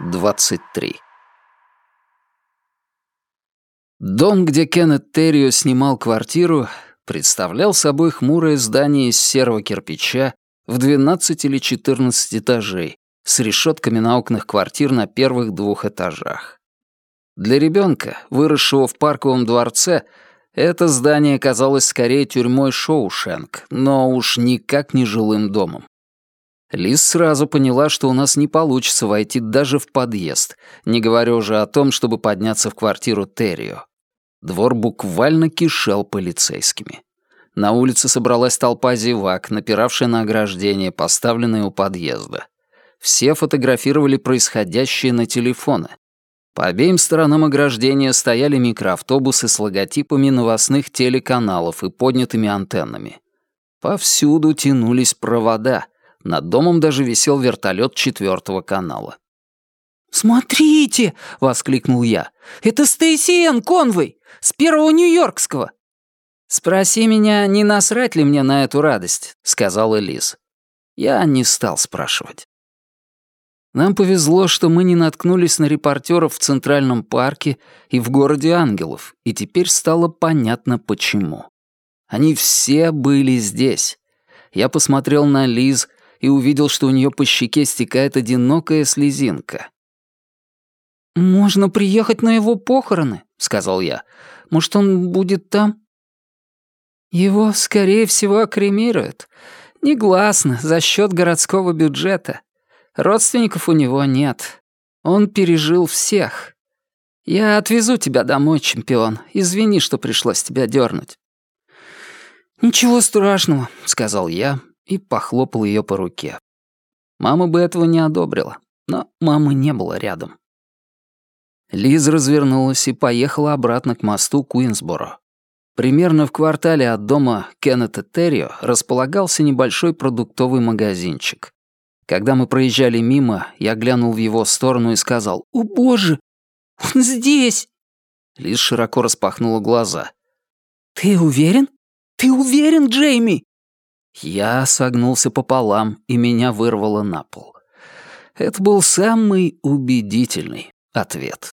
23. Дом, где Кеннет Террио снимал квартиру, представлял собой хмурое здание из серого кирпича в 12 или 14 этажей с решетками на окнах квартир на первых двух этажах. Для ребенка, выросшего в парковом дворце, это здание казалось скорее тюрьмой Шоушенк, но уж никак не жилым домом. Лиз сразу поняла, что у нас не получится войти даже в подъезд, не говоря уже о том, чтобы подняться в квартиру Террио. Двор буквально кишел полицейскими. На улице собралась толпа зевак, напиравшая на ограждение, поставленное у подъезда. Все фотографировали происходящее на телефоны. По обеим сторонам ограждения стояли микроавтобусы с логотипами новостных телеканалов и поднятыми антеннами. Повсюду тянулись провода — над домом даже висел вертолет четвертого канала. «Смотрите!» — воскликнул я. «Это Стейси Энн Конвей с первого Нью-Йоркского!» «Спроси меня, не насрать ли мне на эту радость?» — сказала Лиз. Я не стал спрашивать. Нам повезло, что мы не наткнулись на репортеров в Центральном парке и в городе Ангелов, и теперь стало понятно, почему. Они все были здесь. Я посмотрел на Лиз, и увидел, что у нее по щеке стекает одинокая слезинка. «Можно приехать на его похороны», — сказал я. «Может, он будет там?» «Его, скорее всего, окремируют. Негласно, за счет городского бюджета. Родственников у него нет. Он пережил всех. Я отвезу тебя домой, чемпион. Извини, что пришлось тебя дернуть. «Ничего страшного», — сказал я, и похлопал ее по руке. Мама бы этого не одобрила, но мамы не было рядом. Лиз развернулась и поехала обратно к мосту Куинсборо. Примерно в квартале от дома Кеннета Террио располагался небольшой продуктовый магазинчик. Когда мы проезжали мимо, я глянул в его сторону и сказал «О, боже, он здесь!» Лиз широко распахнула глаза. «Ты уверен? Ты уверен, Джейми?» Я согнулся пополам, и меня вырвало на пол. Это был самый убедительный ответ.